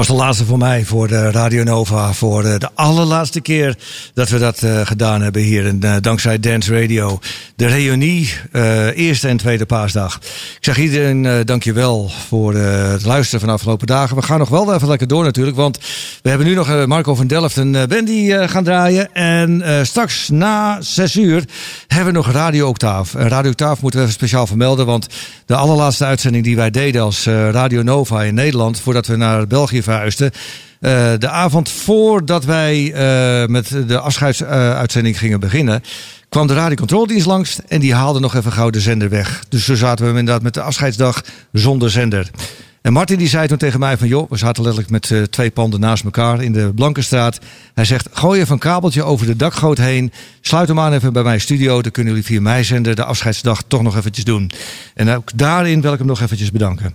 Was de laatste voor mij, voor de Radio Nova. Voor de allerlaatste keer dat we dat uh, gedaan hebben hier. En, dankzij Dance Radio. De reunie, eerste en tweede paasdag. Ik zeg iedereen dankjewel voor het luisteren van de afgelopen dagen. We gaan nog wel even lekker door natuurlijk. Want we hebben nu nog Marco van Delft en Wendy gaan draaien. En straks na zes uur hebben we nog Radio Octaaf. En Radio Octaaf moeten we even speciaal vermelden. Want de allerlaatste uitzending die wij deden als Radio Nova in Nederland. Voordat we naar België Uh, de avond voordat wij uh, met de afscheidsuitzending gingen beginnen, kwam de radiocontroledienst langs en die haalde nog even gauw de zender weg. Dus zo zaten we inderdaad met de afscheidsdag zonder zender. En Martin die zei toen tegen mij van joh, we zaten letterlijk met uh, twee panden naast elkaar in de Blankenstraat. Hij zegt, gooi even een kabeltje over de dakgoot heen. Sluit hem aan even bij mijn studio. Dan kunnen jullie via mij zender de afscheidsdag toch nog eventjes doen. En ook daarin wil ik hem nog eventjes bedanken.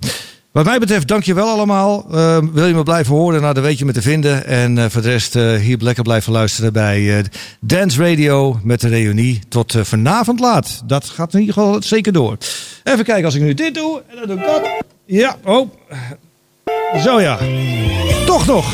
Wat mij betreft, dank je wel allemaal. Uh, wil je me blijven horen? Nou, dan weet je me te vinden. En uh, voor de rest uh, hier lekker blijven luisteren bij Dance Radio met de reunie. Tot vanavond laat. Dat gaat in ieder geval zeker door. Even kijken, als ik nu dit doe en dan doe ik dat. Ja, oh. Zo ja. Toch nog.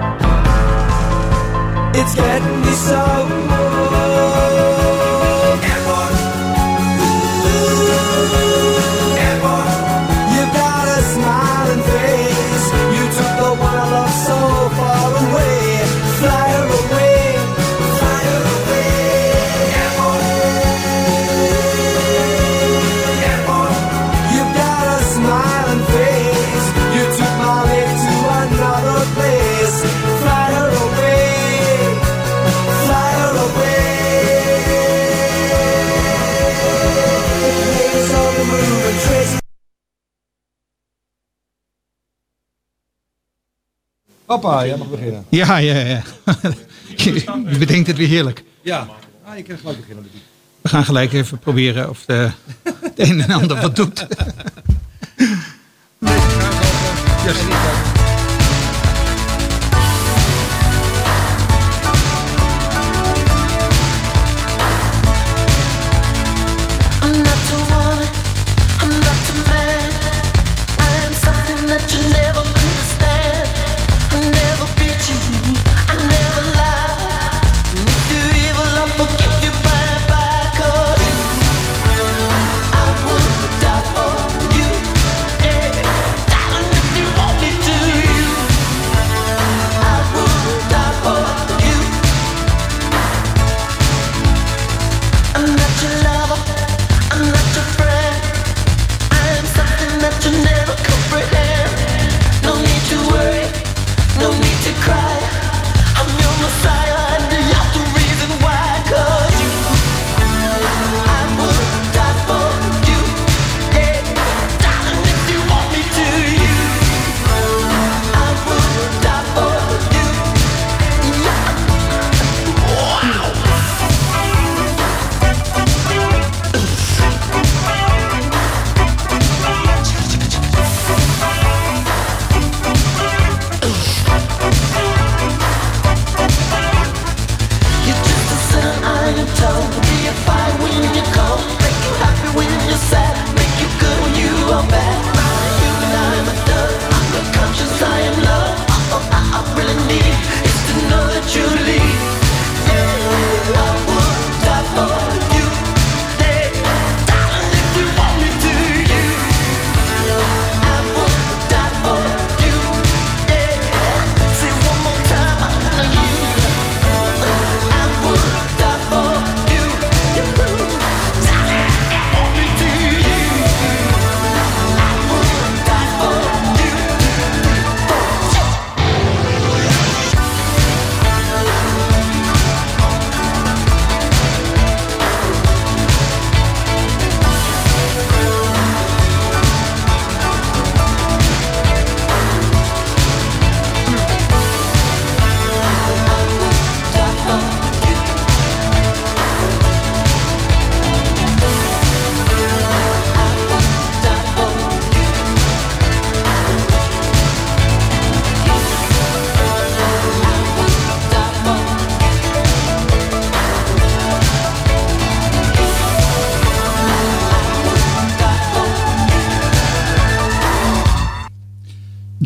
it's getting me so Hoppa, jij mag beginnen. Ja, ja, ja. Je, bedenkt het weer heerlijk. Ja, ah, je kan gelijk beginnen met die. We gaan gelijk even proberen of de, de een en ander wat doet.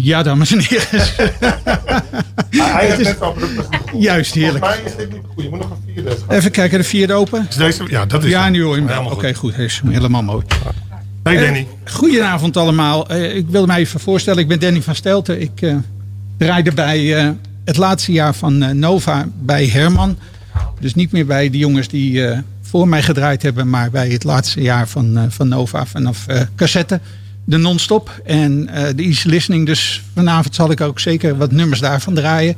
Ja, dames en heren. Hij heeft net al Juist, heerlijk. Volgens mij is dit niet goed. Je moet nog een vierde gaan. Even kijken, de vierde open. Is deze, ja, dat is Ja, nu hoor je hem. Helemaal Oké, goed. is helemaal mooi. Hey Danny. Goedenavond allemaal. Eh, ik wilde mij even voorstellen. Ik ben Danny van Stelten. Ik eh, draaide bij eh, het laatste jaar van eh, Nova bij Herman. Dus niet meer bij de jongens die eh, voor mij gedraaid hebben. Maar bij het laatste jaar van, eh, van Nova vanaf eh, cassette. De non-stop en eh, de easy listening. Dus vanavond zal ik ook zeker wat nummers daarvan draaien.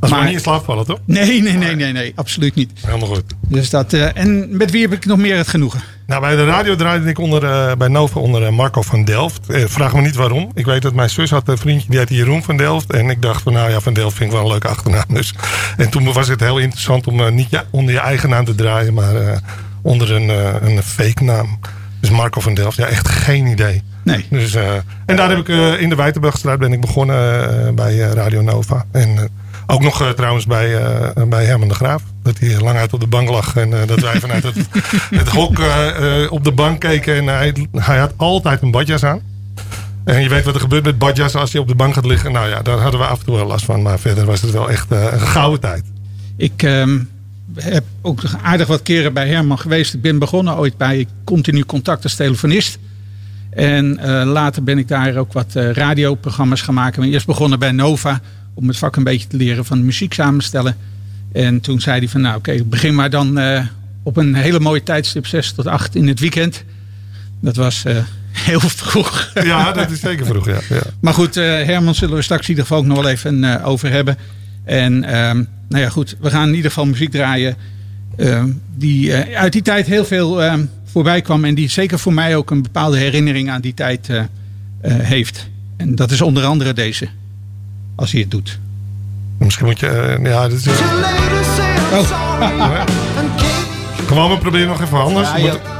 Als we Maar- niet in slaap vallen, toch? Nee, nee, nee, nee, nee. Absoluut niet. Helemaal goed. Dus dat, eh, en met wie heb ik nog meer het genoegen? Nou, bij de radio draaide ik onder, eh, bij Nova onder Marco van Delft. Vraag me niet waarom. Ik weet dat mijn zus had een vriendje die heette Jeroen van Delft. En ik dacht van nou ja, van Delft vind ik wel een leuke achternaam. Dus. En toen was het heel interessant om niet ja, onder je eigen naam te draaien, maar onder een, een fake naam. Dus Marco van Delft, ja echt geen idee. Nee. Dus, eh, en daar heb ik eh, in de Wijtenburgstraat ben ik begonnen eh, bij eh, Radio Nova. En eh, ook nog eh, trouwens bij, eh, bij Herman de Graaf. Dat hij lang uit op de bank lag. En eh, dat wij vanuit het, het hok eh, eh, op de bank keken. En hij, hij had altijd een badjas aan. En je weet wat er gebeurt met badjas als je op de bank gaat liggen. Nou ja, daar hadden we af en toe wel last van. Maar verder was het wel echt eh, een gouden tijd. Ik ehm, heb ook aardig wat keren bij Herman geweest. Ik ben begonnen ooit bij Continu Contact als telefonist. En eh, later ben ik daar ook wat eh, radioprogramma's gaan maken. Ik ben eerst begonnen bij Nova om het vak een beetje te leren van muziek samenstellen. En toen zei hij van nou oké, begin maar dan eh, op een hele mooie tijdstip 6 tot 8 in het weekend. Dat was heel vroeg. Ja, dat is zeker vroeg. Ja, ja. Maar goed, Herman zullen we straks in ieder geval ook nog wel even over hebben. En ehm, nou ja, goed, we gaan in ieder geval muziek draaien. ehm, die eh, uit die tijd heel veel ehm, voorbij kwam. En die zeker voor mij ook een bepaalde herinnering aan die tijd eh, eh, heeft. En dat is onder andere deze. Als hij het doet. Misschien moet je... ja, dit is, Oh, gewoon, we proberen nog even anders.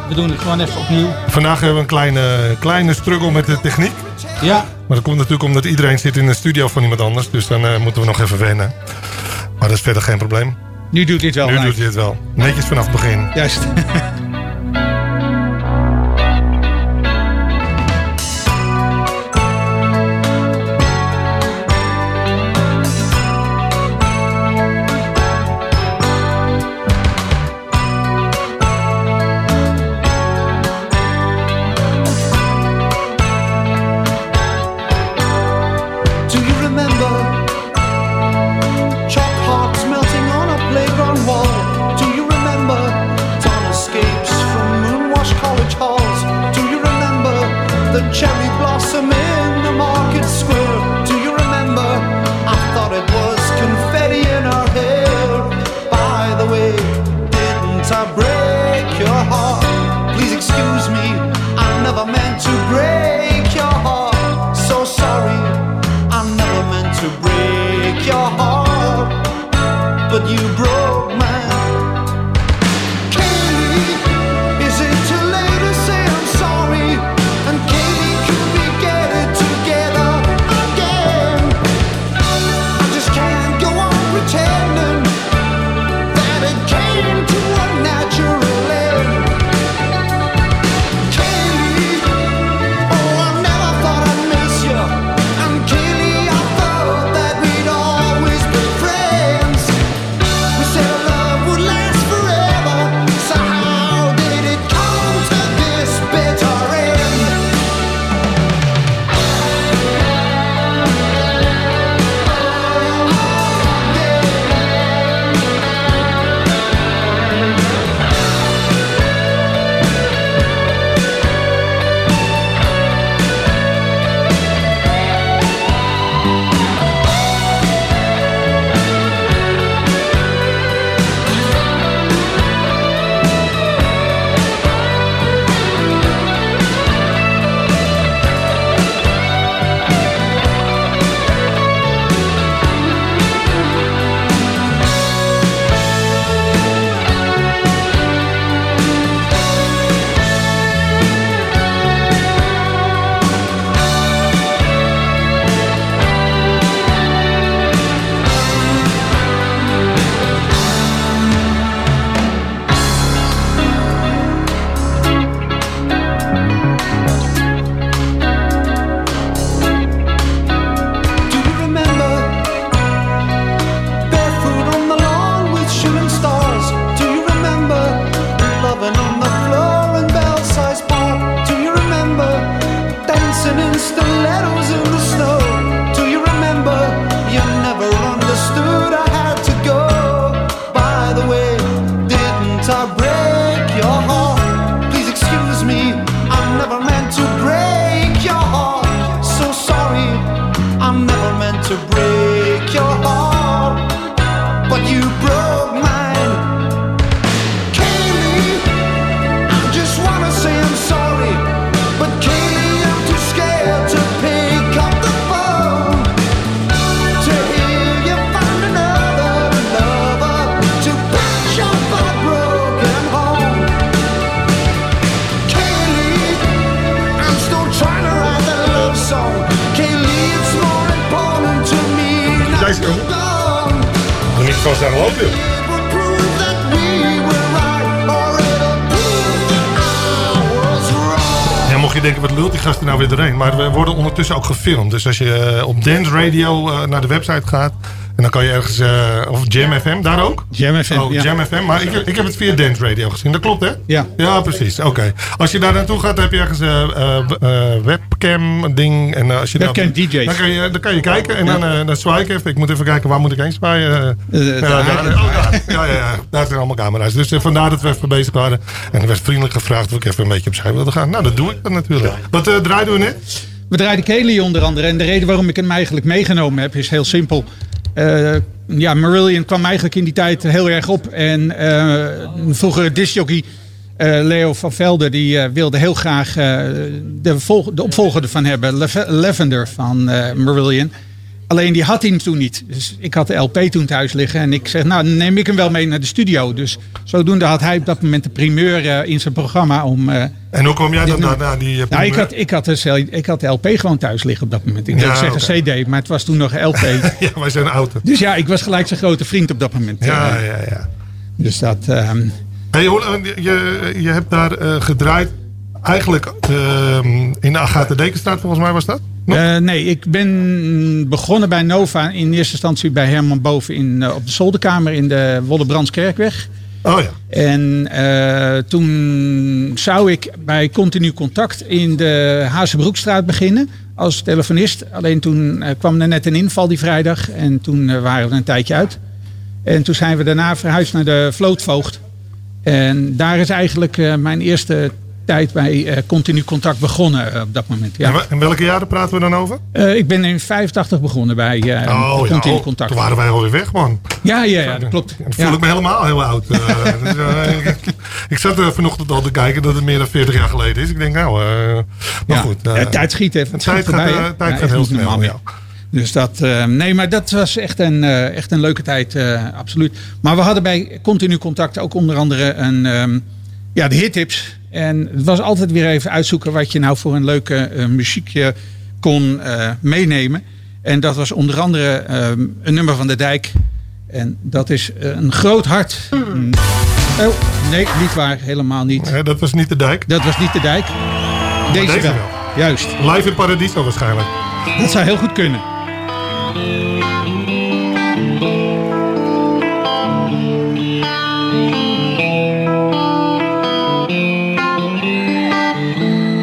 We doen het gewoon even opnieuw. Vandaag hebben we een kleine, kleine struggle met de techniek. Ja, Maar dat komt natuurlijk omdat iedereen zit in een studio van iemand anders. Dus dan eh, moeten we nog even wennen. Maar dat is verder geen probleem. nu doet hij het wel. nu doet hij het wel. Netjes vanaf het begin. Juist. wat lult die gasten nou weer doorheen. Maar we worden ondertussen ook gefilmd. Dus als je eh, op Dance Radio eh, naar de website gaat... en dan kan je ergens... eh, of Jam FM, daar ook? Jam FM, Oh, ja. Jam FM. Maar ik, ik heb het via Dance Radio gezien. Dat klopt, hè? Ja. Ja, precies. Oké. Als je daar naartoe gaat, heb je ergens een webcam ding. En, eh, als je Webcam dan, DJ's. Dan kan, je, dan kan je kijken. En dan, eh, dan zwaai ik even. Ik moet even kijken, waar moet ik heen zwaaien? Eh, Eh, ja, daar. daar, oh, daar. Ja, ja, ja. Daar zijn allemaal camera's. Dus eh, vandaar dat we even bezig waren. En er werd vriendelijk gevraagd of ik even een beetje opzij wilde gaan. Nou, dat doe ik dan natuurlijk. Wat eh, draaiden we net? We draaiden Kelly onder andere. En de reden waarom ik hem eigenlijk meegenomen heb is heel simpel. Eh, ja, Marillion kwam eigenlijk in die tijd heel erg op. En eh vroegere discjockey eh, Leo van Velde die wilde heel graag de, de opvolger ervan hebben. Lave- Lavender van Marillion. Alleen die had hij toen niet. Dus ik had de LP toen thuis liggen. En ik zeg, nou dan neem ik hem wel mee naar de studio. Dus zodoende had hij op dat moment de primeur eh, in zijn programma om... eh, En hoe kom jij dan daarna die... eh, nou, ik had, ik, had de, cel- ik had de LP gewoon thuis liggen op dat moment. Ik Ja, wilde zeggen CD, maar het was toen nog LP. Ja, wij zijn oud. dus ja, ik was gelijk zijn grote vriend op dat moment. Ja, ja, ja. Dus dat... ehm, Hey, je, je hebt daar gedraaid eigenlijk ehm, in de Agatha Dekenstraat, volgens mij was dat? Eh, nee, ik ben begonnen bij Nova in eerste instantie bij Herman Boven in, eh, op de zolderkamer in de Wollebrandskerkweg. Oh ja. En eh, toen zou ik bij Continu Contact in de Hazebroekstraat beginnen als telefonist. Alleen toen kwam er net een inval die vrijdag en toen waren we een tijdje uit. En toen zijn we daarna verhuisd naar de Vlootvoogd. En daar is eigenlijk mijn eerste tijd bij eh, Continu Contact begonnen eh, op dat moment. En Ja. En welke jaren praten we dan over? Eh, ik ben in 85 begonnen bij oh ja, Continu oh, Contact. toen waren wij alweer weg, man. Ja, ja, ja, dat klopt. Dan voel ik me helemaal heel oud. ik, ik zat er vanochtend al te kijken dat het meer dan 40 jaar geleden is. Ik denk, nou, maar goed. Ja, tijd schiet even. Tijd gaat, tijd gaat heel snel, normaal, ja. Dus dat, nee, maar dat was echt een, echt een leuke tijd, absoluut. Maar we hadden bij Continu Contact ook onder andere een, ehm, ja, de hittips. En het was altijd weer even uitzoeken wat je nou voor een leuke eh, muziekje kon eh, meenemen. En dat was onder andere ehm, een nummer van de Dijk. En dat is eh, een groot hart. Mm. Oh, nee, niet waar, helemaal niet. dat was niet de dijk. Dat was niet de Dijk. Deze, deze wel. wel. Juist. Live in Paradiso waarschijnlijk. Dat zou heel goed kunnen.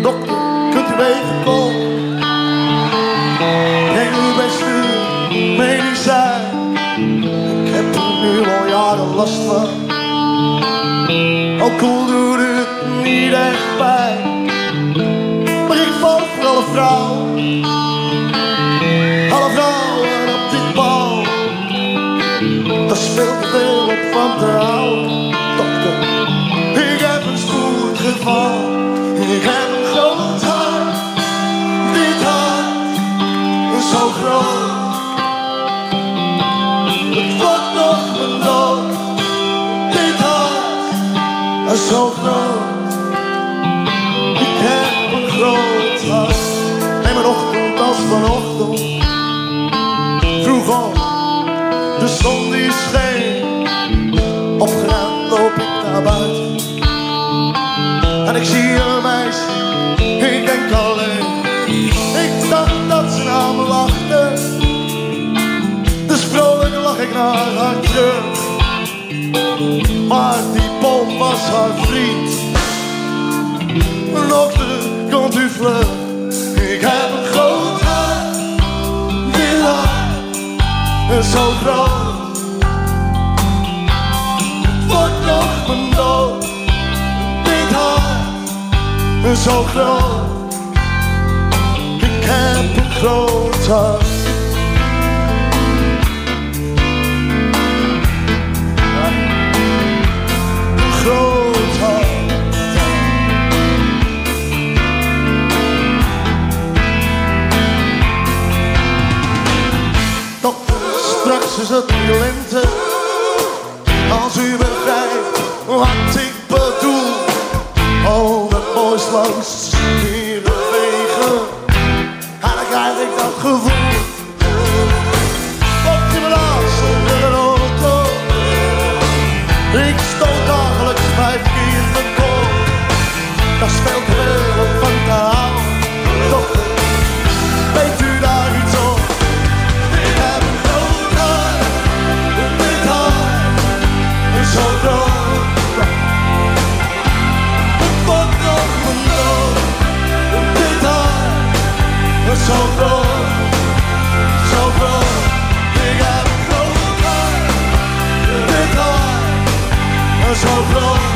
Dokter, kunt u even komen? Breng uw beste medicijn. Ik heb er nu al jaren last van. Ook al doet het niet echt pijn. Maar ik val voor alle vrouwen. Alle vrouwen op dit bal. Daar speelt te veel op van te houden. Dokter, ik heb een spoedgeval. Ik zo groot. Ik heb een groot hart. Neem een ochtend als vanochtend. Vroeg op, de zon die scheen. Opgeruimd loop ik naar buiten. En ik zie een meisje, ik denk alleen. Ik dacht dat ze naar me wachtte. Dus vrolijk lach ik naar haar terug. Maar die bom was haar vriend. Dokter, komt u vlug. Ik heb een groot hart. Hart is zo groot. Wordt nog mijn dood. Dit hart is zo groot. Ik heb een groot hart. Is het lente. Als u begrijpt wat ik bedoel. Al dat moois langs een zo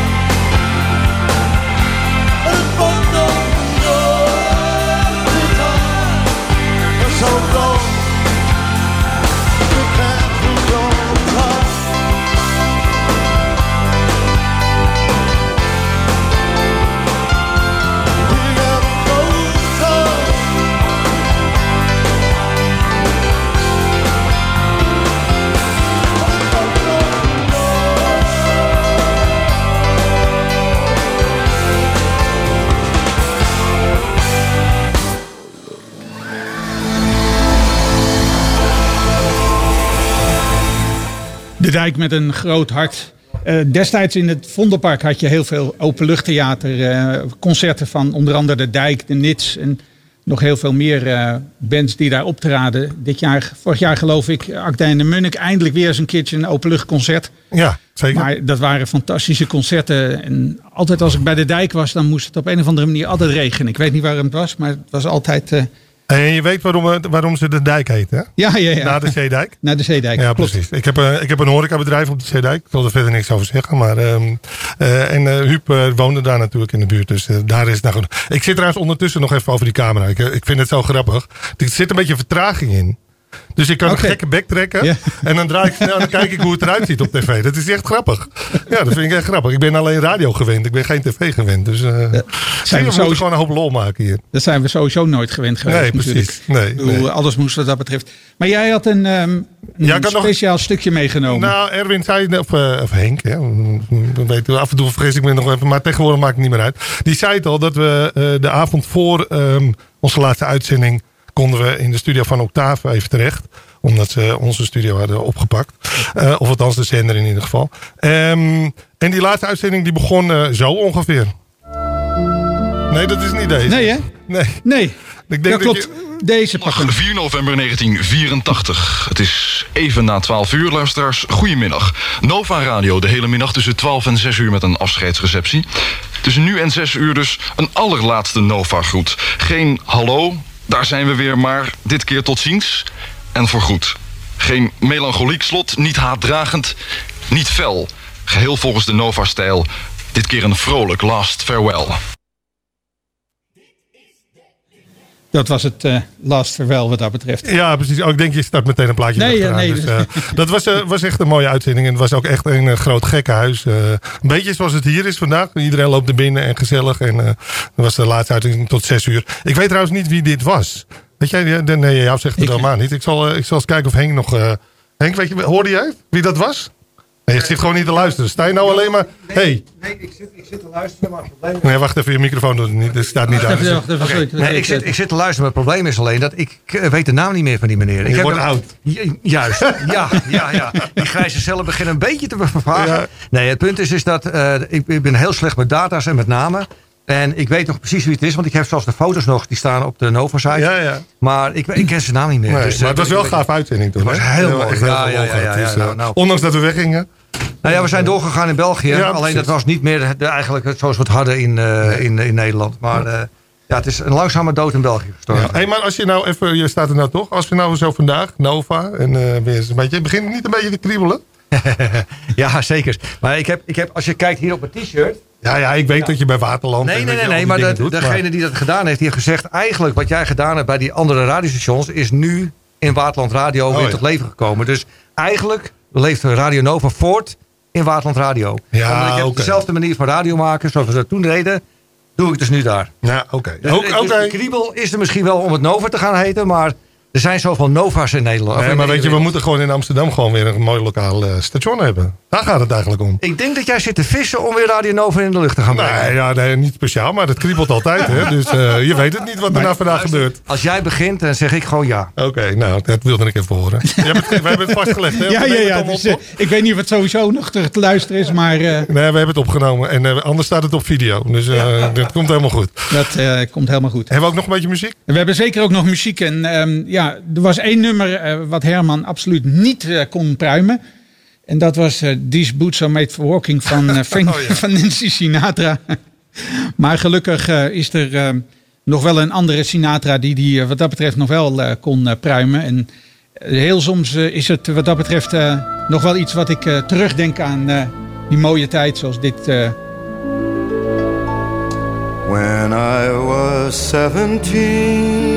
Dijk met een groot hart. Eh, destijds in het Vondelpark had je heel veel openluchttheater. eh concerten van onder andere de Dijk, de Nits en nog heel veel meer eh, bands die daar optraden. Dit jaar, vorig jaar geloof ik, en de Munnik eindelijk weer eens een keertje een openluchtconcert. Ja, zeker. Maar dat waren fantastische concerten. En altijd als ik bij de dijk was, dan moest het op een of andere manier altijd regenen. Ik weet niet waarom het was, maar het was altijd... eh, En je weet waarom, we- waarom ze de dijk heet, hè? ja, ja, ja. Na de Zeedijk. Naar de Zeedijk. Ja, klopt. precies. Ik heb, eh, ik heb een horecabedrijf op de Zeedijk. Ik wil er verder niks over zeggen. Maar, ehm, eh, en eh Huub eh, woonde daar natuurlijk in de buurt. Dus eh, daar is het nou goed. Ik zit trouwens ondertussen nog even over die camera. Ik, eh, ik vind het zo grappig. Er zit een beetje vertraging in. Dus ik kan Oké. een gekke bek trekken. Ja. En dan draai ik snel en dan kijk ik hoe het eruit ziet op tv. Dat is echt grappig. Ja, dat vind ik echt grappig. Ik ben alleen radio gewend. Ik ben geen tv gewend. Dus zie je, we sowieso- moeten gewoon een hoop lol maken hier. Dat zijn we sowieso nooit gewend geweest. Nee, precies. Nee, nee. Alles moest wat dat betreft. Maar jij had een, ehm, een Ja, nog- speciaal stukje meegenomen. Nou, Erwin zei, of, eh, of Henk, hè, we weten, af en toe vergis ik me nog even, maar tegenwoordig maakt het niet meer uit. Die zei het al dat we eh, de avond voor ehm, onze laatste uitzending konden we in de studio van Octave even terecht. Omdat ze onze studio hadden opgepakt. Eh, of althans de zender in ieder geval. Ehm, en die laatste uitzending die begon eh, zo ongeveer. Nee, dat is niet deze. nee, hè? Nee. Nee. Ik denk ja, dat klopt. je- Deze pakken. 4 november 1984. Het is even na 12 uur, luisteraars. Goedemiddag. Nova Radio de hele middag tussen 12 en 6 uur met een afscheidsreceptie. Tussen nu en 6 uur dus een allerlaatste Nova-groet. Geen hallo, daar zijn we weer, maar dit keer tot ziens en voorgoed. Geen melancholiek slot, niet haatdragend, niet fel. Geheel volgens de Nova-stijl. Dit keer een vrolijk last farewell. Dat was het eh last farewell wat dat betreft. Ja, precies. Oh, ik denk je start meteen een plaatje Nee, nee, Dus, dus- eh, dat was, eh, was echt een mooie uitzending. En het was ook echt een groot gekkenhuis. Een beetje zoals het hier is vandaag. Iedereen loopt er binnen en gezellig. En dat was de laatste uitzending tot zes uur. Ik weet trouwens niet wie dit was. Weet jij? Nee, jou zegt het Ik- helemaal niet. Ik zal, ik zal eens kijken of Henk nog... Henk, weet je, hoorde jij wie dat was? Nee, je zit gewoon niet te luisteren. Sta je nou alleen maar... Hey. Nee, ik zit, ik zit te luisteren, maar het probleem Nee, wacht even. Je microfoon doet niet. Het staat niet aan. Wacht even. Nee, ik zit, ik zit te luisteren, maar het probleem is alleen dat ik eh, weet de naam niet meer van die meneer. Ik Je wordt hem- oud. Ju- Juist, ja, ja, ja. Die grijze cellen beginnen een beetje te vervagen. Ja. Nee, het punt is, is dat eh, ik, ik ben heel slecht met data's en met namen. En ik weet nog precies wie het is, want ik heb zelfs de foto's nog, die staan op de Nova-site. Ja, ja. Maar ik, ik ken zijn naam niet meer. Nee, dus, maar het eh, was wel een gaaf uitzending toen. Het was heel mooi. echt Ja, ja, ja, gehad. ja, ja, Dus, nou, eh, nou. Ondanks dat we weggingen. Nou ja, we zijn doorgegaan in België. Alleen precies. dat was niet meer de, eigenlijk zoals we het hadden in, eh, in, in Nederland. Maar eh, ja, het is een langzame dood in België gestorven. Ja. Hey, maar als je nou even, je staat er nou toch, als we nou zo vandaag, Nova, en eh, weer eens een beetje, begint niet een beetje te kriebelen? Ja, zeker. Maar ik heb, ik heb, als je kijkt hier op het t-shirt. Ja, ja, ik weet dat je bij Waterland. Nee, nee, nee, nee. Maar doet, degene die dat gedaan heeft, die heeft gezegd... eigenlijk wat jij gedaan hebt bij die andere radiostations... is nu in Waterland Radio weer Oh, ja. tot leven gekomen. Dus eigenlijk leeft Radio Nova voort in Waterland Radio. Ja, Omdat ik heb dezelfde manier van radio maken zoals we dat toen deden... doe ik dus nu daar. Ja, oké. Dus, Ook- dus kriebel is er misschien wel om het Nova te gaan heten... maar Er zijn zoveel Nova's in Nederland. Nee, maar weet je, we moeten gewoon in Amsterdam gewoon weer een mooi lokaal eh, station hebben. Daar gaat het eigenlijk om. Ik denk dat jij zit te vissen om weer Radio Nova in de lucht te gaan brengen. Nee, ja, nee, niet speciaal, maar het kriebelt altijd. Hè? Dus eh, je weet het niet wat er nou vandaag gebeurt. Als jij begint, dan zeg ik gewoon ja. Oké, nou, dat wilde ik even horen. Hebt we hebben het vastgelegd, hè? Ja, ja, ja. Dus, eh, ik weet niet of het sowieso nog te, te luisteren is, maar eh, Nee, we hebben het opgenomen. En eh, anders staat het op video. Dus eh dat komt helemaal goed. dat eh, komt helemaal goed. Hebben we ook nog een beetje muziek? We hebben zeker ook nog muziek. En ehm, ja, er was één nummer eh, wat Herman absoluut niet eh, kon pruimen. En dat was eh These Boots Are Made for Walking van, Frank- Oh, ja. van Nancy Sinatra. maar gelukkig is er nog wel een andere Sinatra die die wat dat betreft nog wel kon pruimen. En heel soms is het wat dat betreft nog wel iets wat ik terugdenk aan die mooie tijd zoals dit. When I was 17,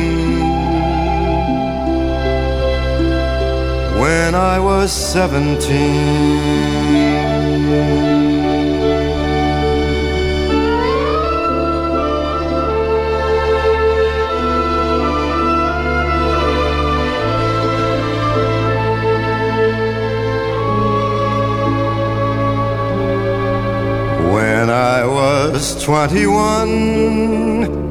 When I was seventeen. When I was 21,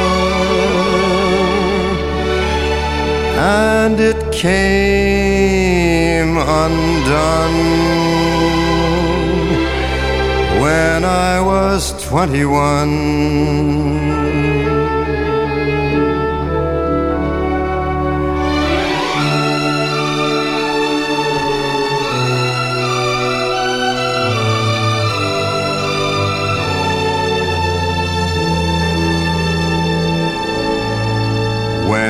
And it came undone when I was 21.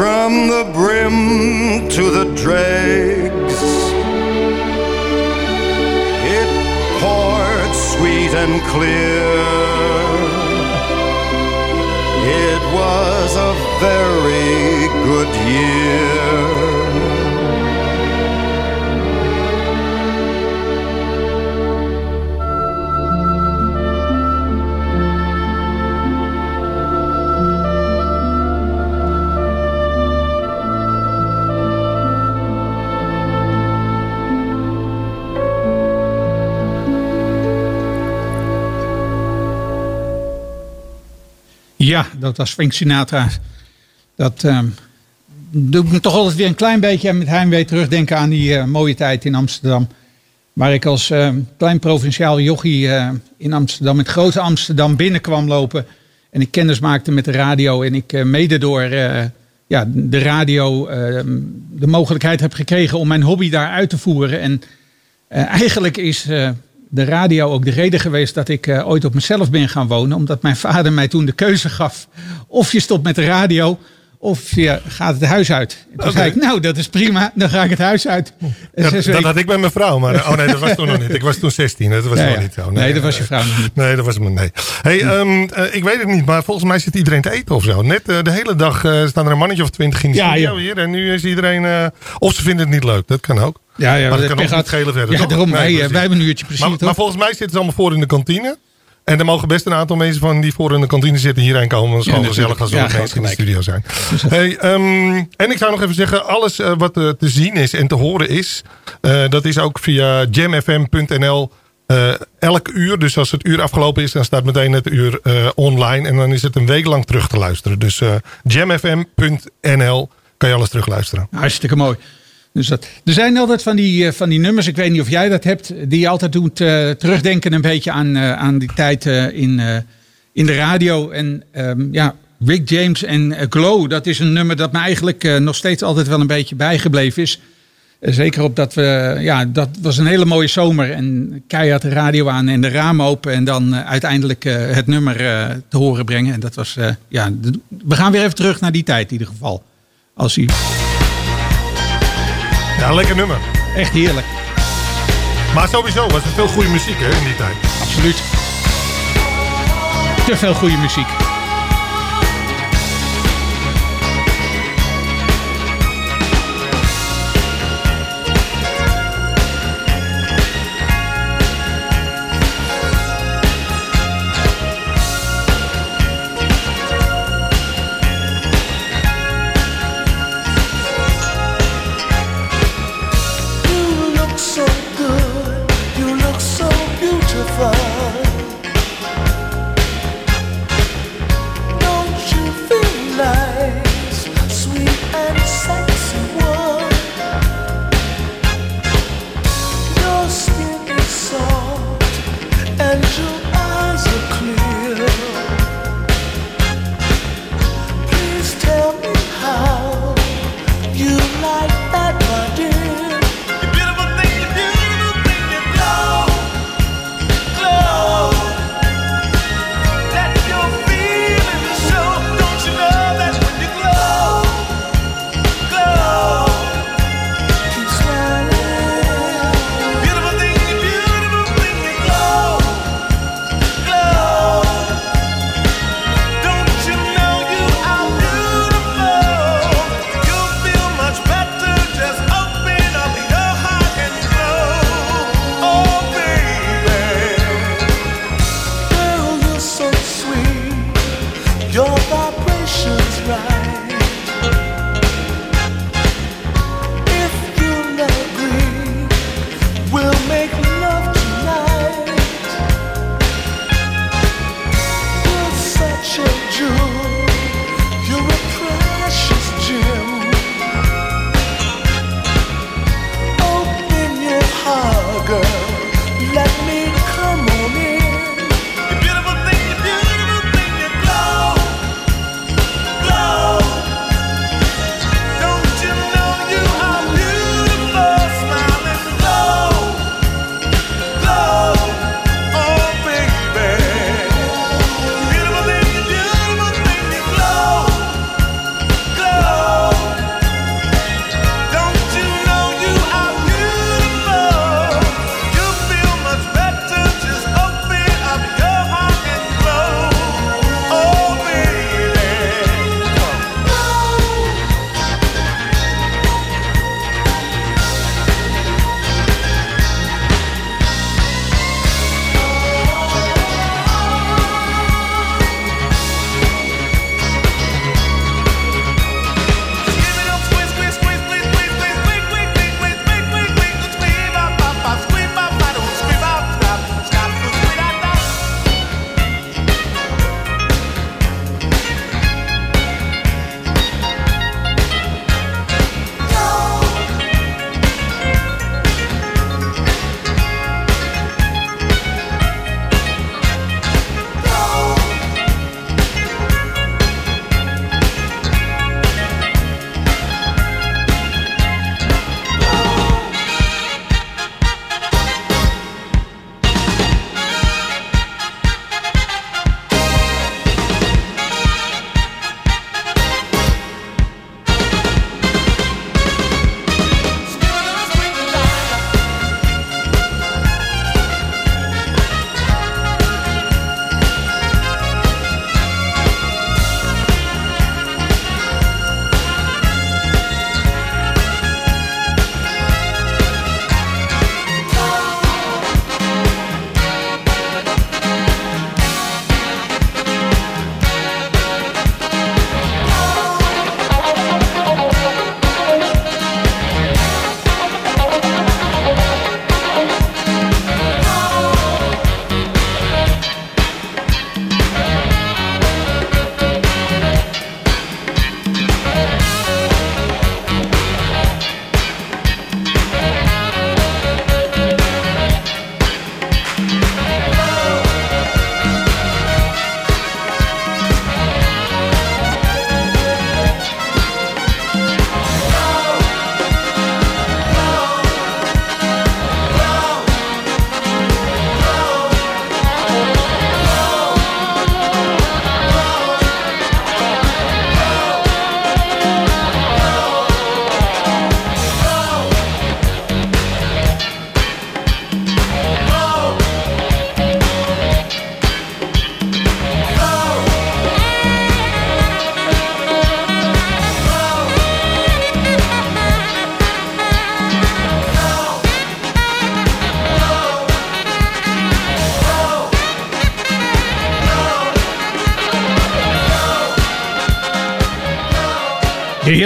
From the brim to the dregs, it poured sweet and clear. It was a very good year. Dat was Frank Sinatra. Dat ehm doet me toch altijd weer een klein beetje met heimwee terugdenken aan die eh, mooie tijd in Amsterdam. Waar ik als ehm, klein provinciaal jochie eh, in Amsterdam, het grote Amsterdam, binnenkwam lopen. En ik kennis maakte met de radio. En ik eh, mede door ja, de radio ehm, de mogelijkheid heb gekregen om mijn hobby daar uit te voeren. En eigenlijk is de radio ook de reden geweest dat ik eh, ooit op mezelf ben gaan wonen. Omdat mijn vader mij toen de keuze gaf. Of je stopt met de radio of je gaat het huis uit. En toen zei ik, nou dat is prima, dan ga ik het huis uit. Ja, dat had ik met mijn vrouw, maar oh nee, dat was toen nog niet. Ik was toen 16, dat was nog ja. niet zo. Nee, dat was je vrouw nog niet. Nee, dat was me nee. Hey, ehm, eh, ik weet het niet, maar volgens mij zit iedereen te eten of zo. Net eh, de hele dag staan er een mannetje of twintig in de Ja, hier. En nu is iedereen... of ze vinden het niet leuk, dat kan ook. Ja, ja, Maar dat dat kan ons niet schelen verder, Ja, daarom, Nee, wij, eh, precies. wij hebben een uurtje plezier, Maar, maar volgens mij zitten ze allemaal voor in de kantine. En er mogen best een aantal mensen van die voor in de kantine zitten hierheen komen. Het is gewoon gezellig als er ook Ja, mensen in de studio zijn. Hey, ehm, en ik zou nog even zeggen, alles eh, wat eh, te zien is en te horen is, dat is ook via jamfm.nl elk uur. Dus als het uur afgelopen is, dan staat meteen het uur online. En dan is het een week lang terug te luisteren. Dus jamfm.nl kan je alles terugluisteren. Hartstikke mooi. Dus dat, er zijn altijd van die, eh, van die nummers, ik weet niet of jij dat hebt, die je altijd doet eh, terugdenken een beetje aan, eh, aan die tijd in, in de radio. En ehm, ja, Rick James en Glow, dat is een nummer dat me eigenlijk nog steeds altijd wel een beetje bijgebleven is. Zeker op dat we, ja, dat was een hele mooie zomer en keihard de radio aan en de ramen open en dan uiteindelijk het nummer te horen brengen. En dat was, ja, we gaan weer even terug naar die tijd in ieder geval. Als hij Ja, lekker nummer. echt heerlijk. Maar sowieso was er veel goede muziek hè, in die tijd. Absoluut. Te veel goede muziek.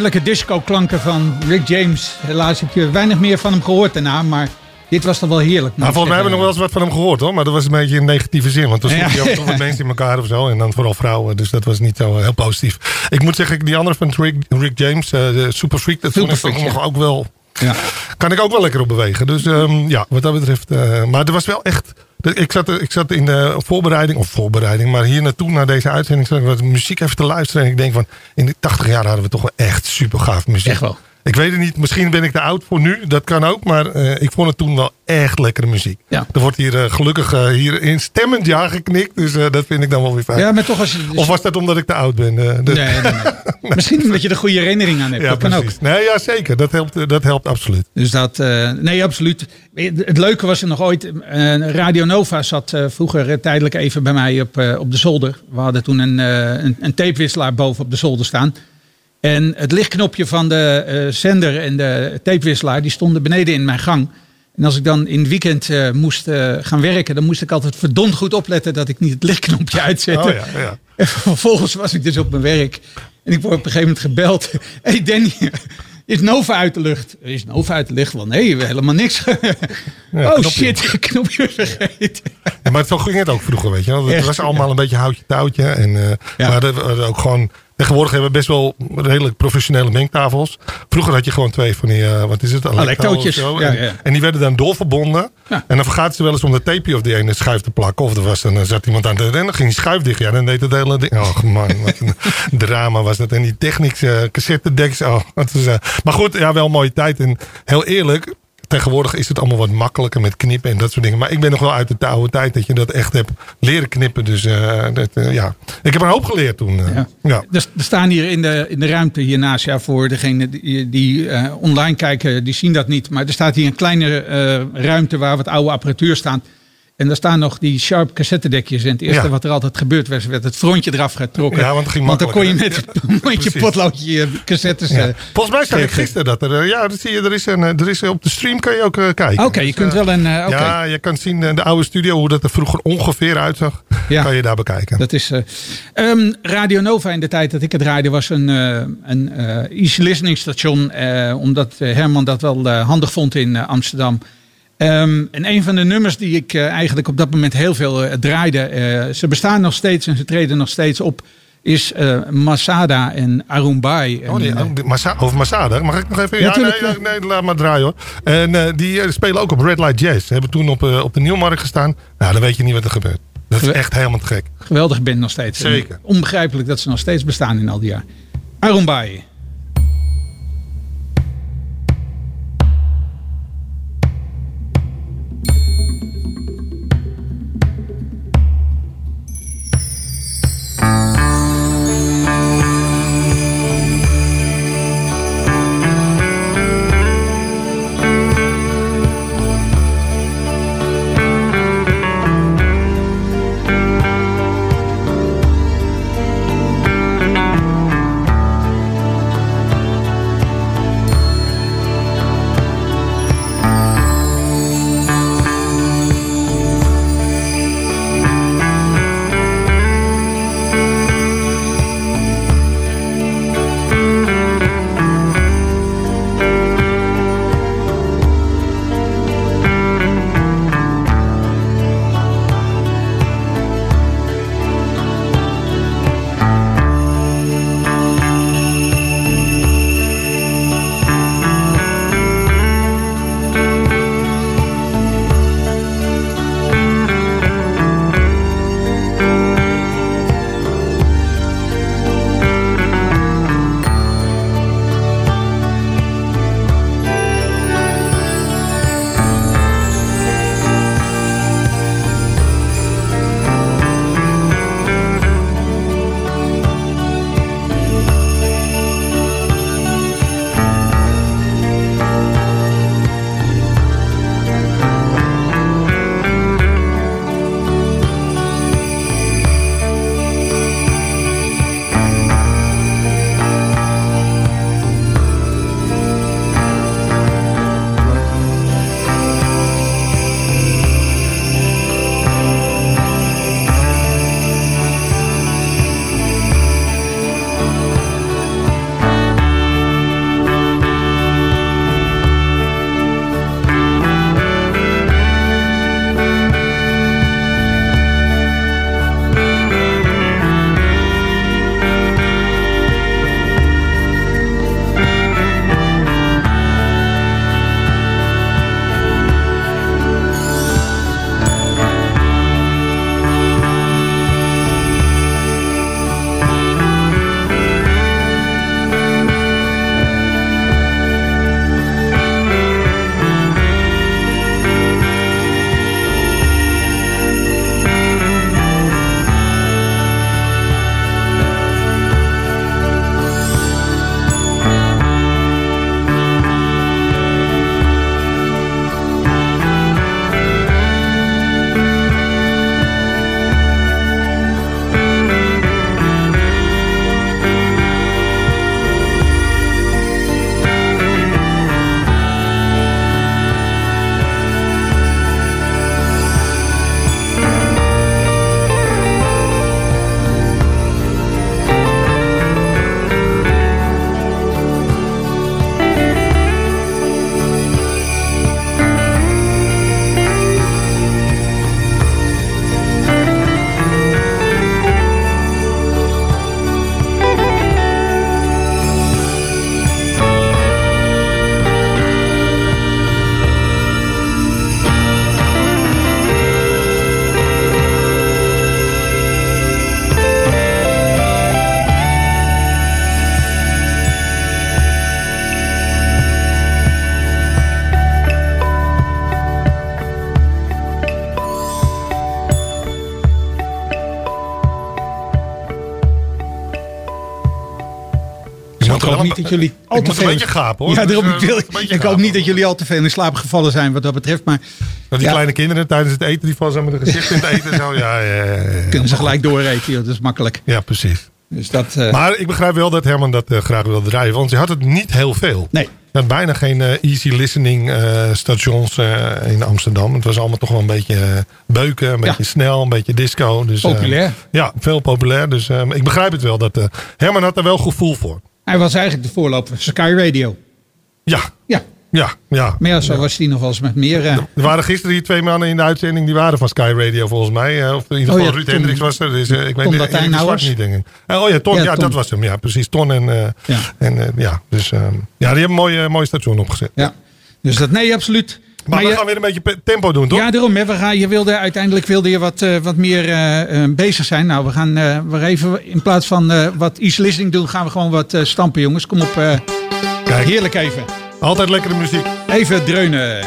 Heerlijke disco-klanken van Rick James. Helaas heb je weinig meer van hem gehoord daarna, maar dit was toch wel heerlijk. Nou, ik volgens mij hebben we nog wel eens wat van hem gehoord hoor. Maar dat was een beetje in negatieve zin. Want toen sloeg hij met mensen in elkaar of zo. En dan vooral vrouwen. Dus dat was niet zo eh, heel positief. Ik moet zeggen, die andere van Rick, Rick James, de Super Freak. Dat vond ik Super toch Freak, nog ook wel... Ja. Kan ik ook wel lekker op bewegen. Dus ehm, ja, wat dat betreft. eh, maar er was wel echt... Ik zat, ik zat in de voorbereiding, of voorbereiding, maar hier naartoe, naar deze uitzending, zat ik muziek even te luisteren. En ik denk van, in de 80 jaar hadden we toch wel echt super gaaf muziek. Echt wel. Ik weet het niet, misschien ben ik te oud voor nu, dat kan ook. Maar eh, ik vond het toen wel echt lekkere muziek. Ja. Er wordt hier eh, gelukkig eh, hier in stemmend ja geknikt, dus eh, dat vind ik dan wel weer fijn. Ja, maar toch als je... Of was dat omdat ik te oud ben? de- Nee, nee, nee. Misschien omdat je er goede herinnering aan hebt. ja, dat kan ook. precies. Nee, ja, zeker. Dat helpt, dat helpt absoluut. Dus dat, eh, nee, absoluut. Het leuke was er nog ooit. eh, Radio Nova zat eh, vroeger tijdelijk even bij mij op, op de zolder. We hadden toen een, eh, een, een tapewisselaar boven op de zolder staan. En het lichtknopje van de eh, zender en de tapewisselaar die stonden beneden in mijn gang. En als ik dan in het weekend eh, moest eh, gaan werken, dan moest ik altijd verdomd goed opletten dat ik niet het lichtknopje uitzette. Oh ja, ja. En vervolgens was ik dus op mijn werk. En ik word op een gegeven moment gebeld. Hé hey Danny, is Nova uit de lucht? Is Nova uit de lucht? Wel nee, we hebben helemaal niks. oh knopje. shit, knopje vergeten. Ja, maar zo ging het ook vroeger, weet je wel. Het Echt, was allemaal een beetje houtje touwtje. En, we, hadden, we hadden ook gewoon... Tegenwoordig hebben we best wel redelijk professionele mengtafels. Vroeger had je gewoon twee van die, eh, wat is het? Ja, en, die werden dan doorverbonden. Ja. En dan vergaten ze wel eens om de tapeje of die ene schuif te plakken. Of er was, dan zat iemand aan de en dan ging die schuif dicht. Ja, dan deed het hele ding. Oh man, wat een drama was dat. En die technische cassettedeks. Oh, dat was, eh, maar goed, ja, wel een mooie tijd. En heel eerlijk, tegenwoordig is het allemaal wat makkelijker met knippen en dat soort dingen. Maar ik ben nog wel uit de oude tijd dat je dat echt hebt leren knippen. Dus eh, dat, eh, ja, ik heb een hoop geleerd toen. eh. Ja. ja. Er, er staan hier in de, in de ruimte hiernaast, ja, voor degenen die, die online kijken, die zien dat niet. Maar er staat hier een kleine ruimte waar wat oude apparatuur staan. En daar staan nog die Sharp cassettedekjes. En het eerste Ja. wat er altijd gebeurt was, werd het frontje eraf getrokken. Ja, want ging Want dan kon je met mondje precies. potloodje je cassettes... Ja. eh, Volgens mij zei ik gisteren dat er, eh, ja, dat zie je, er is, een, eh, er is op de stream kan je ook eh, kijken. Oké, je Dus, kunt eh, wel een... eh. Ja, je kan zien eh, de oude studio, hoe dat er vroeger ongeveer uitzag. Ja. Kan je daar bekijken. Dat is, eh, ehm, Radio Nova in de tijd dat ik het draaide was een, eh, een eh, easy listening station. eh, omdat eh, Herman dat wel eh, handig vond in eh, Amsterdam. Ehm, en een van de nummers die ik eh, eigenlijk op dat moment heel veel eh, draaide. eh, ze bestaan nog steeds en ze treden nog steeds op. Is Masada en Arumbai. En, Oh, nee, eh, oh, Masa- over Masada. Mag ik nog even? Ja, nee, laat maar draaien hoor. En die spelen ook op Red Light Jazz. Ze hebben toen op, op de Nieuwmarkt gestaan. Nou, dan weet je niet wat er gebeurt. Dat is echt helemaal te gek. geweldig band nog steeds. En Zeker. onbegrijpelijk dat ze nog steeds bestaan in al die jaar. Arumbai. Dat jullie al Ik te veel... een beetje gapen hoor. Ja, Dus, daarom, eh, ik, wil, ik hoop niet dat jullie al te veel in slaap gevallen zijn wat dat betreft. Maar Dat die kleine kinderen tijdens het eten, die vallen zo met hun gezicht in het eten. en Zo. Ja, ja, ja, ja. kunnen ze gelijk doorrekenen. Dat is makkelijk. Ja, precies. Dus dat... eh, Maar ik begrijp wel dat Herman dat eh, graag wil draaien. Want hij had het niet heel veel. nee. Je had bijna geen easy listening stations in Amsterdam. Het was allemaal toch wel een beetje beuken, een beetje snel, een beetje disco. Dus, Populair. ja, veel populair. Dus ik begrijp het wel. Dat, Herman had daar wel gevoel voor. Hij was eigenlijk de voorloper van Sky Radio. Ja, Ja. ja, ja. Maar ja, zo was hij nog wel eens met meer... eh, Er waren gisteren die twee mannen in de uitzending. Die waren van Sky Radio volgens mij. of in ieder Oh geval ja, Ruud Hendricks was er. Dus, eh, ik weet niet, Zwart Nauwers. niet denk ik. Eh, oh ja, Ton. Ja, Ja, Ton. dat was hem. Ja, precies. Ton en... Ja. en ja, dus, eh, ja, die hebben een mooi, mooi station opgezet. ja. Dus dat... Nee, absoluut. Maar, we je- gaan weer een beetje tempo doen, toch? Ja, daarom. Hè. We gaan, je wilde, uiteindelijk wilde je wat, eh, wat meer eh, eh, bezig zijn. Nou, we gaan weer even, in plaats van wat easy listening doen, gaan we gewoon wat stampen, jongens. Kom op, Kijk, heerlijk even. altijd lekkere muziek. Even dreunen.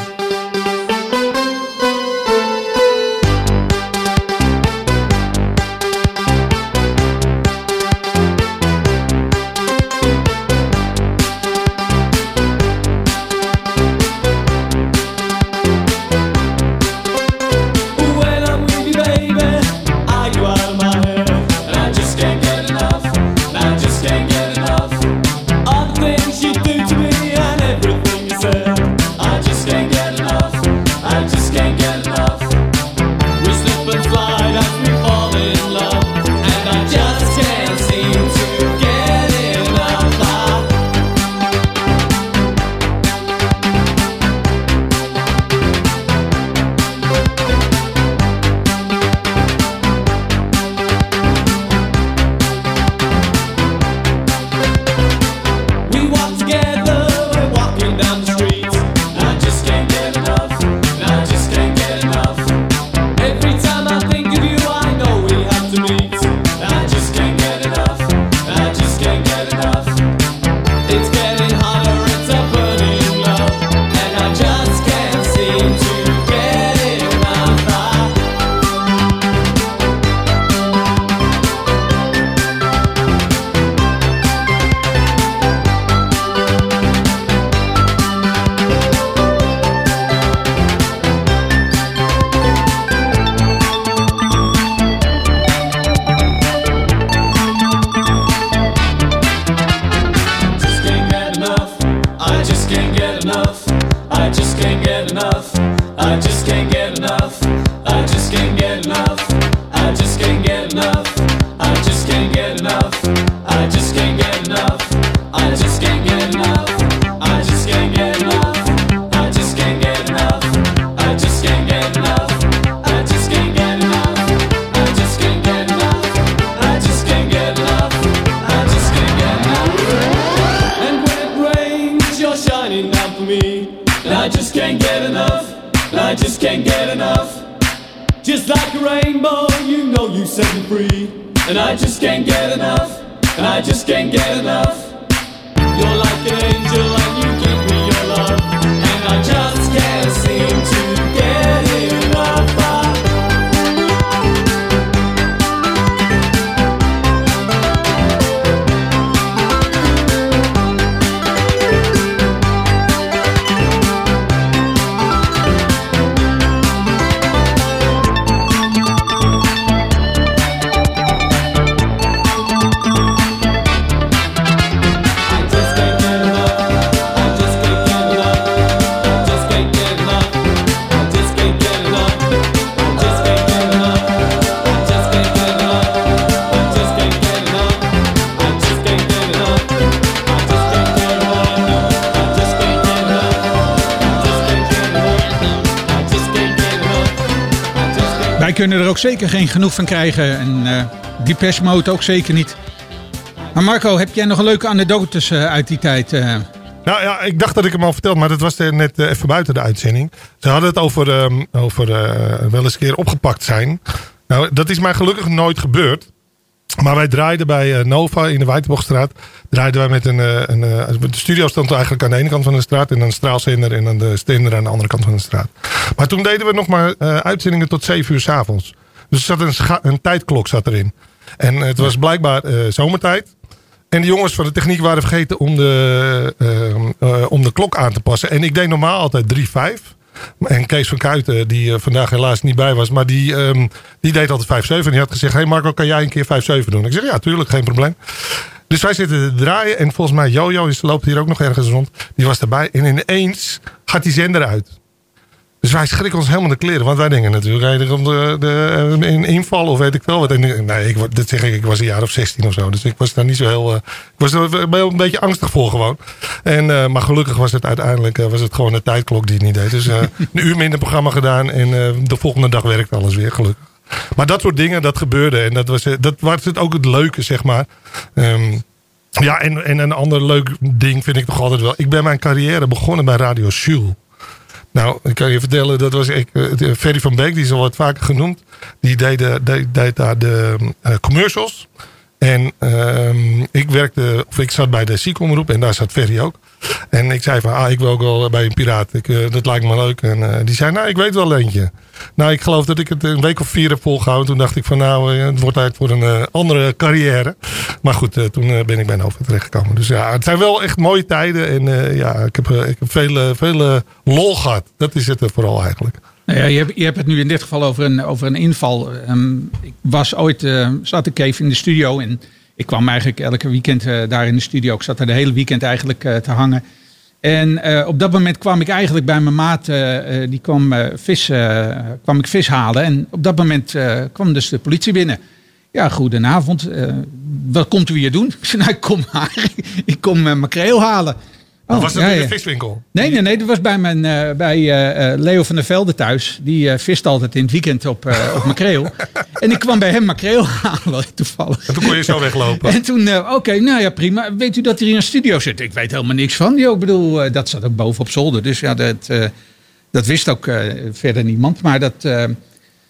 Er ook zeker geen genoeg van krijgen. En eh die persmode ook zeker niet. Maar Marco, heb jij nog een leuke anekdotes eh, uit die tijd? eh? Nou ja, ik dacht dat ik hem al vertelde, maar dat was net even buiten de uitzending. Ze hadden het over, ehm, over wel eens een keer opgepakt zijn. Nou, dat is mij gelukkig nooit gebeurd. Maar wij draaiden bij eh, Nova in de Weitenbochtstraat. Draaiden wij met een, eh, een, eh, de studio stond eigenlijk aan de ene kant van de straat. En een straalzender en dan de zender aan de andere kant van de straat. Maar toen deden we nog maar uitzendingen tot 7 uur s avonds. Dus er zat een, een tijdklok zat erin. En het was blijkbaar zomertijd. En de jongens van de techniek waren vergeten om de, om de klok aan te passen. En ik deed normaal altijd 3-5. En Kees van Kuiten, die eh, vandaag helaas niet bij was, maar die, ehm, die deed altijd 5-7. En die had gezegd: Hey Marco, kan jij een keer 5-7 doen? Ik zeg: Ja, tuurlijk, geen probleem. Dus wij zitten te draaien. En volgens mij, Jojo is, loopt hier ook nog ergens rond. Die was erbij. En ineens gaat die zender uit. Dus wij schrikken ons helemaal de kleren. Want wij denken natuurlijk, komt de, de, een inval of weet ik wel wat. En, ik- nee, ik, dat zeg ik, ik was een jaar of 16 of zo. Dus ik was daar niet zo heel... eh, ik was er wel een beetje angstig voor gewoon. En, eh, maar gelukkig was het uiteindelijk eh, was het gewoon een tijdklok die het niet deed. Dus eh, een uur minder programma gedaan. En eh, de volgende dag werkte alles weer, gelukkig. Maar dat soort dingen, dat gebeurde. En dat was, eh, dat was het ook het leuke, zeg maar. Ehm, ja, en, en een ander leuk ding vind ik toch altijd wel. Ik ben mijn carrière begonnen bij Radio Jules. Nou, ik kan je vertellen, dat was ik, eh, de Ferry van Beek, die is al wat vaker genoemd. Die deed, de- deed, deed daar de eh, commercials. En ehm, ik werkte, of ik zat bij de ziekenomroep en daar zat Ferry ook. En ik zei van, ah, ik wil ook wel bij een piraat. Ik, eh, dat lijkt me leuk. En eh, die zei, nou, ik weet wel eentje. Nou, ik geloof dat ik het een week of vier heb volgehouden. Toen dacht ik van, nou, eh, het wordt tijd voor een andere carrière. Maar goed, toen ben ik bij Nova terechtgekomen. Dus ja, het zijn wel echt mooie tijden. En ja, ik heb, ik heb veel, veel lol gehad. Dat is het vooral eigenlijk. Nou ja, je, hebt, je hebt het nu in dit geval over een, over een inval. Ehm, ik was ooit, eh, zat ik even in de studio en ik kwam eigenlijk elke weekend eh, daar in de studio. Ik zat er de hele weekend eigenlijk eh, te hangen. En eh, op dat moment kwam ik eigenlijk bij mijn maat, die kwam, vis, kwam ik vis halen. En op dat moment kwam dus de politie binnen. Ja, goedenavond. wat komt u hier doen? Ik zei, nou, ik kom ik kom makreel halen. Oh, was dat ja, in de ja. viswinkel? Nee, nee, nee. Dat was bij, mijn, eh, bij eh, eh, Leo van der Velde thuis. Die eh, vist altijd in het weekend op, op makreel. en ik kwam bij hem makreel halen, toevallig. En toen kon je zo weglopen. En toen, oké, nou ja, prima. Weet u dat er hier een studio zit? Ik weet helemaal niks van. Jo, ik bedoel, dat zat ook boven op zolder. Dus ja, dat, dat wist ook verder niemand. Maar dat,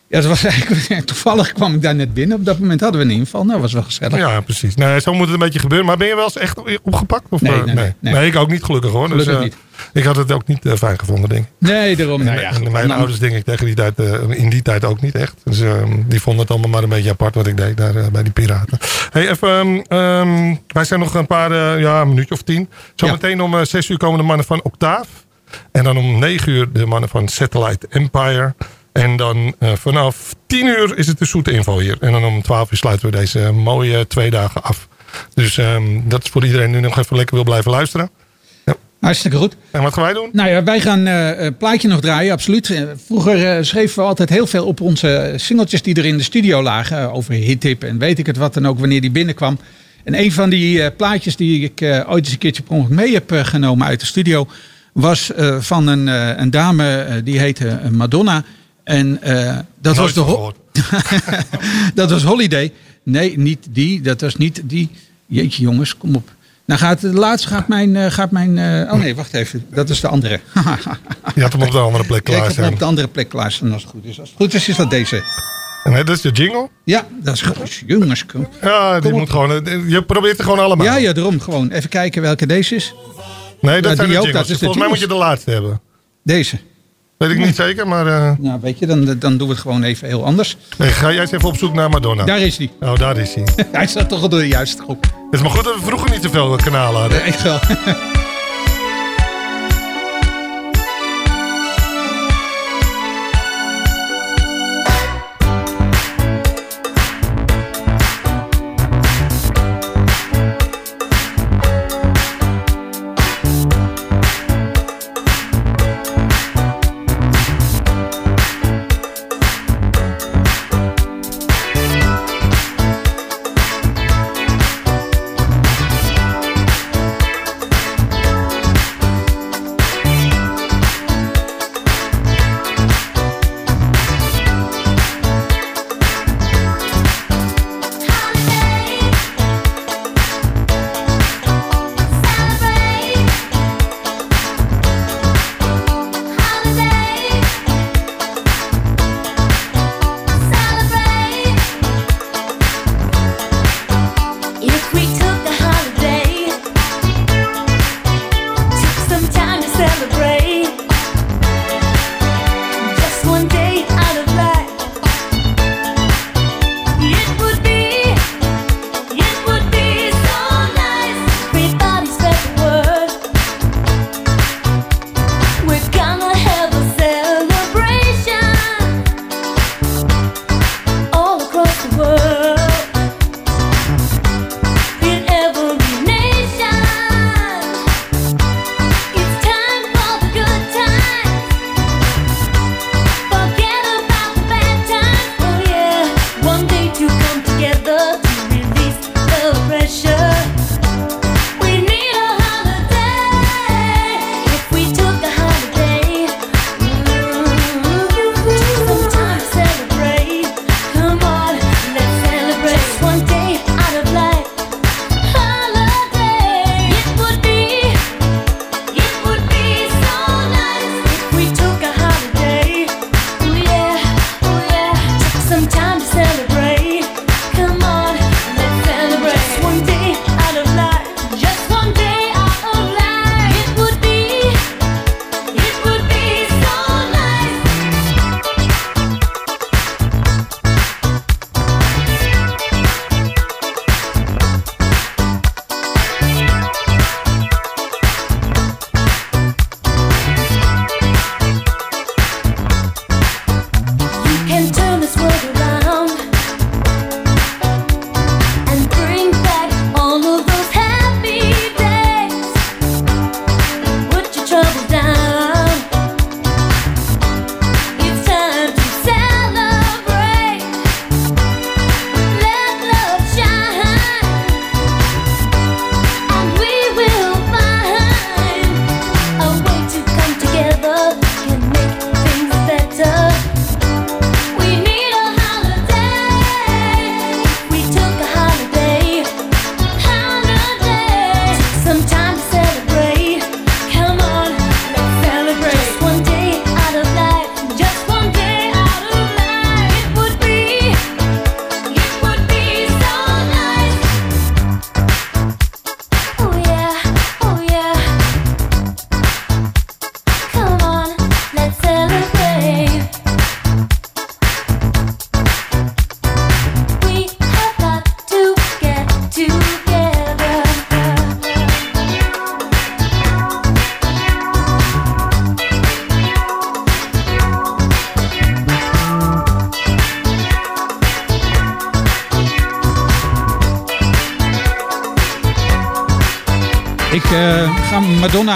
ja, dat was eigenlijk... Toevallig kwam ik daar net binnen. Op dat moment hadden we een inval. Nou, was wel gezellig. Ja, precies. Nee, zo moet het een beetje gebeuren. Maar ben je wel eens echt opgepakt? Of, Nee, eh, nee, nee, nee. ik ook niet gelukkig hoor. Gelukkig dus, niet. Ik had het ook niet eh, fijn gevonden, denk ik. Nee, daarom. Nou ja, en mijn ouders denk ik tegen die tijd, in die tijd ook niet echt. Dus ehm, die vonden het allemaal maar een beetje apart wat ik deed daar bij die piraten. Hey, even, ehm, ehm, wij zijn nog een paar, ja, een minuutje of tien. Zometeen om eh, zes uur komen de mannen van Octaaf. En dan om negen uur de mannen van Satellite Empire. En dan eh, vanaf tien uur is het de zoete inval hier. En dan om twaalf uur sluiten we deze mooie twee dagen af. Dus ehm, dat is voor iedereen die nog even lekker wil blijven luisteren. Hartstikke goed. En wat gaan wij doen? Nou ja, wij gaan eh, een plaatje nog draaien, absoluut. Eh, Vroeger eh, schreven we altijd heel veel op onze singeltjes die er in de studio lagen. eh, over hittip en weet ik het wat dan ook, wanneer die binnenkwam. En een van die eh, plaatjes die ik eh, ooit eens een keertje per ongeluk mee heb eh, genomen uit de studio... was eh, van een, eh, een dame, eh, die heette eh, Madonna. En eh, dat was de... dat was Holiday. Nee, niet die. Dat was niet die. Jeetje jongens, kom op. Nou gaat de laatste gaat mijn, eh, gaat mijn eh, oh nee, wacht even. Dat is de andere. Je had hem op de andere plek Ja, ik klaar heb hem op de andere plek klaarstaan als het goed is. Als het goed is, is dat deze. Nee, dat is de jingle. Ja, dat is goed. Jongens, kom. Ja, die Kom moet gewoon, je probeert er gewoon allemaal. Ja, ja, daarom gewoon. Even kijken welke deze is. Nee, dat Nou, zijn de ook, jingles. dat is de Volgens mij moet je de laatste hebben. Deze. Weet ik niet zeker, maar eh, Nou, weet je, dan, dan doen we het gewoon even heel anders. nee, ga jij eens even op zoek naar Madonna. Daar is die. Oh, daar is hij. Hij staat toch al door de juiste groep. Het is maar goed dat we vroeger niet zoveel kanalen hadden. Echt wel.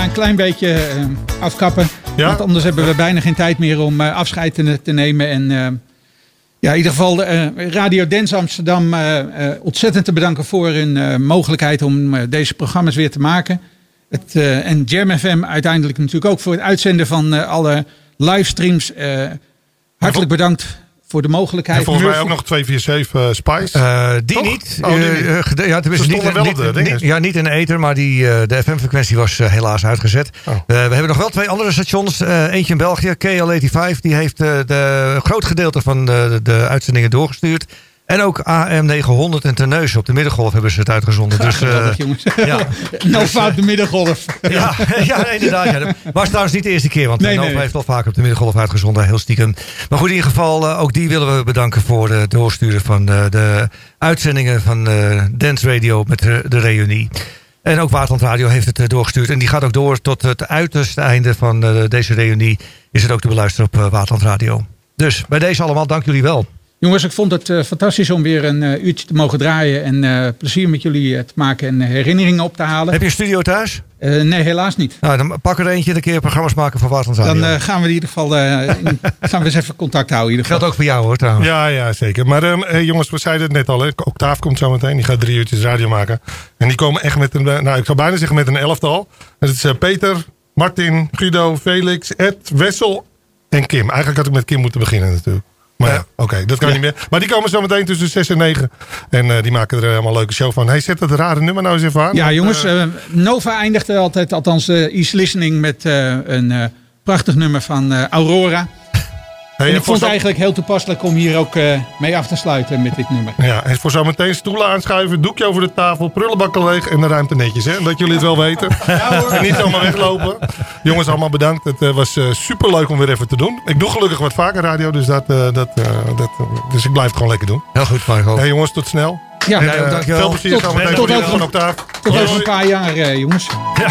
Een klein beetje eh, afkappen. Ja? Want anders hebben we bijna geen tijd meer om eh, afscheid te, te nemen. En eh, ja, in ieder geval Radio Dance Amsterdam ontzettend te bedanken voor hun mogelijkheid om deze programma's weer te maken. Het, en Jam FM uiteindelijk natuurlijk ook voor het uitzenden van alle livestreams. Hartelijk bedankt voor de mogelijkheid. En volgens mij ook nog 247 uh, Spice. Eh, die Toch? niet. Oh, die Eh, niet. eh, ja, tenminste Ze niet, wel niet, de niet- ja, niet in ether, maar die, eh, de FM-frequentie was helaas uitgezet. Oh. Eh, we hebben nog wel twee andere stations. Eh, eentje in België, KL85, die heeft eh, de, een groot gedeelte van de, de uitzendingen doorgestuurd. En ook AM 900 en Terneuzen op de middengolf hebben ze het uitgezonden. Dus, eh, Geweldig, ja. no fout de middengolf. Ja, ja, inderdaad. Ja. Was trouwens niet de eerste keer, want Nee, Nova nee, heeft al vaker op de middengolf uitgezonden, heel stiekem. Maar goed, in ieder geval, eh, ook die willen we bedanken voor het doorsturen van eh, de uitzendingen van Dance Radio met de, de reunie. En ook Waterland Radio heeft het doorgestuurd. En die gaat ook door tot het uiterste einde van deze reunie. Is het ook te beluisteren op Waterland Radio. Dus bij deze allemaal, dank jullie wel. Jongens, ik vond het eh, fantastisch om weer een eh, uurtje te mogen draaien. En eh, plezier met jullie te maken en herinneringen op te halen. Heb je een studio thuis? Eh, nee, helaas niet. Nou, dan pak er eentje en een keer programma's maken voor Waterland Radio. Dan eh, gaan we in ieder geval eh, in- gaan we eens even contact houden. In ieder Geldt ook voor jou hoor trouwens. Ja, ja, zeker. Maar ehm, eh, jongens, we zeiden het net al. Hè. Octaaf komt zo meteen. Die gaat drie uurtjes radio maken. En die komen echt met een, nou ik zou bijna zeggen met een elftal. Het is eh, Peter, Martin, Guido, Felix, Ed, Wessel en Kim. Eigenlijk had ik met Kim moeten beginnen natuurlijk. Maar ja, oké, dat kan niet meer. Maar die komen zo meteen tussen 6 en 9. En eh, die maken er helemaal een leuke show van. Hey, zet dat rare nummer nou eens even aan. Ja, Want, jongens, eh, eh, Nova eindigde altijd, althans eh East Listening, met eh, een eh, prachtig nummer van eh, Aurora. Hey, en ik vond het eigenlijk heel toepasselijk om hier ook eh, mee af te sluiten met dit nummer. Ja, en voor zometeen stoelen aanschuiven, doekje over de tafel, prullenbakken leeg en de ruimte netjes. Hè? Dat jullie het wel weten. en niet zomaar weglopen. Jongens, allemaal bedankt. Het eh, was super superleuk om weer even te doen. Ik doe gelukkig wat vaker radio, dus, dat, eh, dat, eh, dat, eh, dus ik blijf het gewoon lekker doen. Heel goed, Marco. Hey jongens, tot snel. Ja, En, eh, dankjewel. veel plezier Tot- tot van Octaaf. tot Hoi, over een paar jaar, eh, jongens. Ja.